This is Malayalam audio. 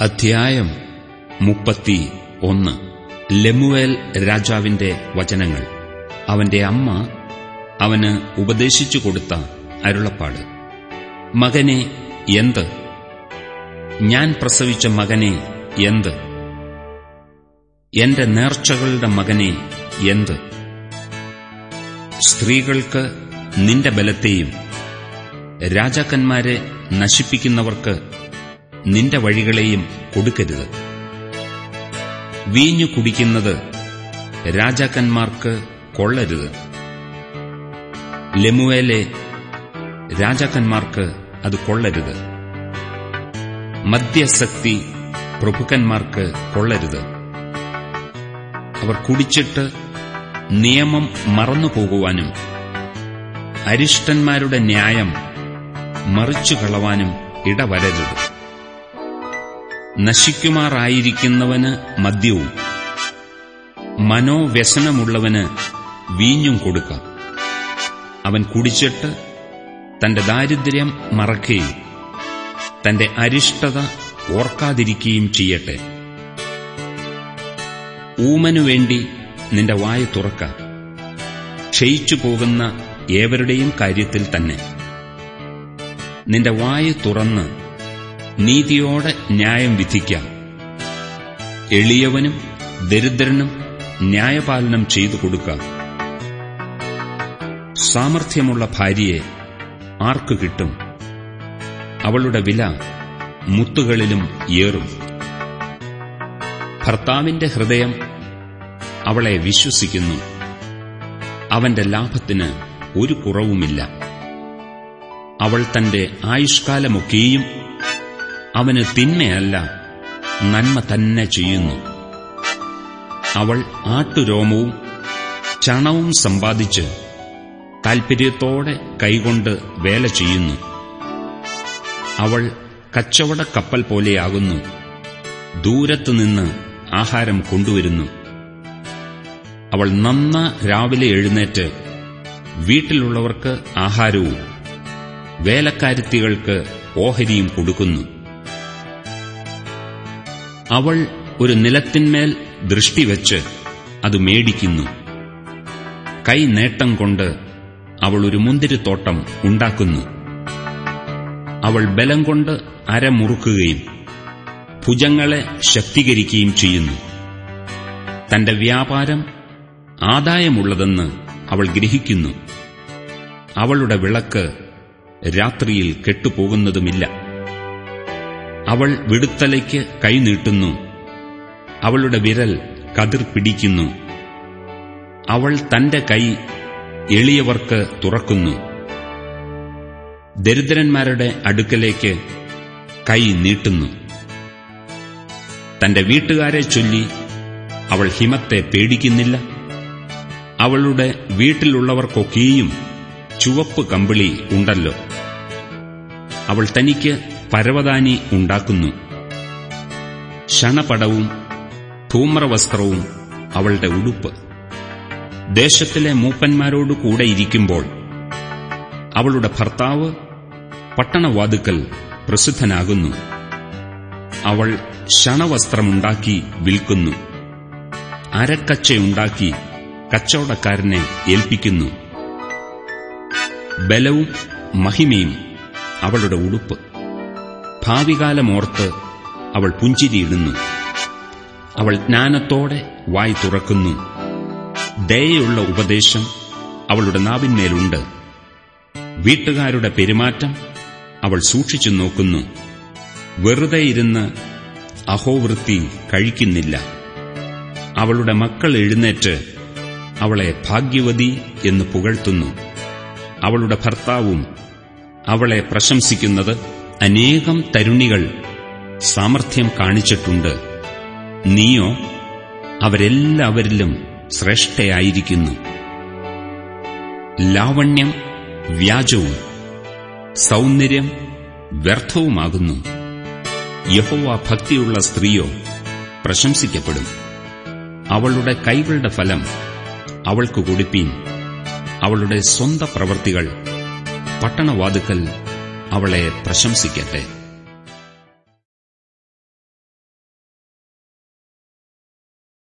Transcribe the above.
അധ്യായം മുപ്പത്തി ഒന്ന്. ലെമുവേൽ രാജാവിന്റെ വചനങ്ങൾ. അവന്റെ അമ്മ അവന് ഉപദേശിച്ചു കൊടുത്ത അരുളപ്പാട്. മകനെ എന്ത്? ഞാൻ പ്രസവിച്ച മകനെ എന്ത്? എന്റെ നേർച്ചകളുടെ മകനെ എന്ത്? സ്ത്രീകൾക്ക് നിന്റെ ബലത്തെയും രാജാക്കന്മാരെ നശിപ്പിക്കുന്നവർക്ക് നിന്റെ വഴികളെയും കൊടുക്കരുത്. വീഞ്ഞു കുടിക്കുന്നത് രാജാക്കന്മാർക്ക് കൊള്ളരുത്. ലെമുവേലെ രാജാക്കന്മാർക്ക് അത് കൊള്ളരുത്. മദ്യശക്തി പ്രഭുക്കന്മാർക്ക് കൊള്ളരുത്. അവർ കുടിച്ചിട്ട് നിയമം മറന്നുപോകുവാനും അരിഷ്ടന്മാരുടെ ന്യായം മറിച്ചുകളവാനും ഇടവരരുത്. നശിക്കുമാറായിരിക്കുന്നവന് മദ്യവും. മനോവ്യസനമുള്ളവന് വീഞ്ഞും കൊടുക്കാം. അവൻ കുടിച്ചിട്ട് തന്റെ ദാരിദ്ര്യം മറക്കുകയും തന്റെ അരിഷ്ടത ഓർക്കാതിരിക്കുകയും ചെയ്യട്ടെ. ഊമനുവേണ്ടി നിന്റെ വായ തുറക്ക. ക്ഷയിച്ചു പോകുന്ന ഏവരുടെയും കാര്യത്തിൽ തന്നെ. നിന്റെ വായ തുറന്ന് നീതിയോടെ ന്യായം വിധിക്കാം. എളിയവനും ദരിദ്രനും ന്യായപാലനം ചെയ്തു കൊടുക്കാം. സാമർഥ്യമുള്ള ഭാര്യയെ ആർക്കു കിട്ടും? അവളുടെ വില മുത്തുകളിലും ഏറും. ഭർത്താവിന്റെ ഹൃദയം അവളെ വിശ്വസിക്കുന്നു. അവന്റെ ലാഭത്തിന് ഒരു കുറവുമില്ല. അവൾ തന്റെ ആയുഷ്കാലമൊക്കെയും അവന് തിന്മയല്ല നന്മ തന്നെ ചെയ്യുന്നു. അവൾ ആട്ടുരോമവും ചണവും സമ്പാദിച്ച് താൽപര്യത്തോടെ കൈകൊണ്ട് വേല ചെയ്യുന്നു. അവൾ കച്ചവട കപ്പൽ പോലെയാകുന്നു. ദൂരത്തുനിന്ന് ആഹാരം കൊണ്ടുവരുന്നു. അവൾ നന്ന രാവിലെ എഴുന്നേറ്റ് വീട്ടിലുള്ളവർക്ക് ആഹാരവും വേലക്കാരുത്തികൾക്ക് ഓഹരിയും കൊടുക്കുന്നു. അവൾ ഒരു നിലത്തിന്മേൽ ദൃഷ്ടിവെച്ച് അത് മേടിക്കുന്നു. കൈ നേട്ടം കൊണ്ട് അവൾ ഒരു മുന്തിരിത്തോട്ടം ഉണ്ടാക്കുന്നു. അവൾ ബലം കൊണ്ട് അരമുറുക്കുകയും ഭുജങ്ങളെ ശക്തീകരിക്കുകയും ചെയ്യുന്നു. തന്റെ വ്യാപാരം ആദായമുള്ളതെന്ന് അവൾ ഗ്രഹിക്കുന്നു. അവളുടെ വിളക്ക് രാത്രിയിൽ കെട്ടുപോകുന്നതുമില്ല. അവൾ വിടുത്തലയ്ക്ക് കൈനീട്ടുന്നു അവളുടെ വിരൽ കതിർ പിടിക്കുന്നു. അവൾ തന്റെ കൈ എളിയവർക്ക് തുറക്കുന്നു. ദരിദ്രന്മാരുടെ അടുക്കലേക്ക് കൈ നീട്ടുന്നു. തന്റെ വീട്ടുകാരെ ചൊല്ലി അവൾ ഹിമത്തെ പേടിക്കുന്നില്ല. അവളുടെ വീട്ടിലുള്ളവർക്കൊക്കെയും ചുവപ്പ് കമ്പിളി ഉണ്ടല്ലോ. അവൾ തനിക്ക് പരവതാനി ഉണ്ടാക്കുന്നു. ക്ഷണപടവും ധൂമ്രവസ്ത്രവും അവളുടെ ഉടുപ്പ്. ദേശത്തിലെ മൂപ്പന്മാരോടു കൂടെ ഇരിക്കുമ്പോൾ അവളുടെ ഭർത്താവ് പട്ടണവാതുക്കൽ പ്രസിദ്ധനാകുന്നു. അവൾ ക്ഷണവസ്ത്രമുണ്ടാക്കി വിൽക്കുന്നു. അരക്കച്ചയുണ്ടാക്കി കച്ചവടക്കാരനെ ഏൽപ്പിക്കുന്നു. ബലവും മഹിമയും അവളുടെ ഉടുപ്പ്. ഭാവികാലമോർത്ത് അവൾ പുഞ്ചിരിയിടുന്നു. അവൾ ജ്ഞാനത്തോടെ വായി തുറക്കുന്നു. ദയയുള്ള ഉപദേശം അവളുടെ നാവിന്മേലുണ്ട്. വീട്ടുകാരുടെ പെരുമാറ്റം അവൾ സൂക്ഷിച്ചു നോക്കുന്നു. വെറുതെ ഇരുന്ന് അഹോവൃത്തി കഴിക്കുന്നില്ല. അവളുടെ മക്കൾ എഴുന്നേറ്റ് അവളെ ഭാഗ്യവതി എന്ന് പുകഴ്ത്തുന്നു. അവളുടെ ഭർത്താവും അവളെ പ്രശംസിക്കുന്നത് അനേകം തരുണികൾ സാമർഥ്യം കാണിച്ചിട്ടുണ്ട്. നീയോ അവരെല്ലാവരിലും ശ്രേഷ്ഠയായിരിക്കുന്നു. ലാവണ്യം വ്യാജവും സൗന്ദര്യം വ്യർത്ഥവുമാകുന്നു. യഹോവ ഭക്തിയുള്ള സ്ത്രീയോ പ്രശംസിക്കപ്പെടും. അവളുടെ കൈകളുടെ ഫലം അവൾക്ക് കൊടുപ്പീൻ. അവളുടെ സ്വന്ത പ്രവൃത്തികൾ പട്ടണവാതുക്കൽ അവളെ പ്രശംസിക്കട്ടെ.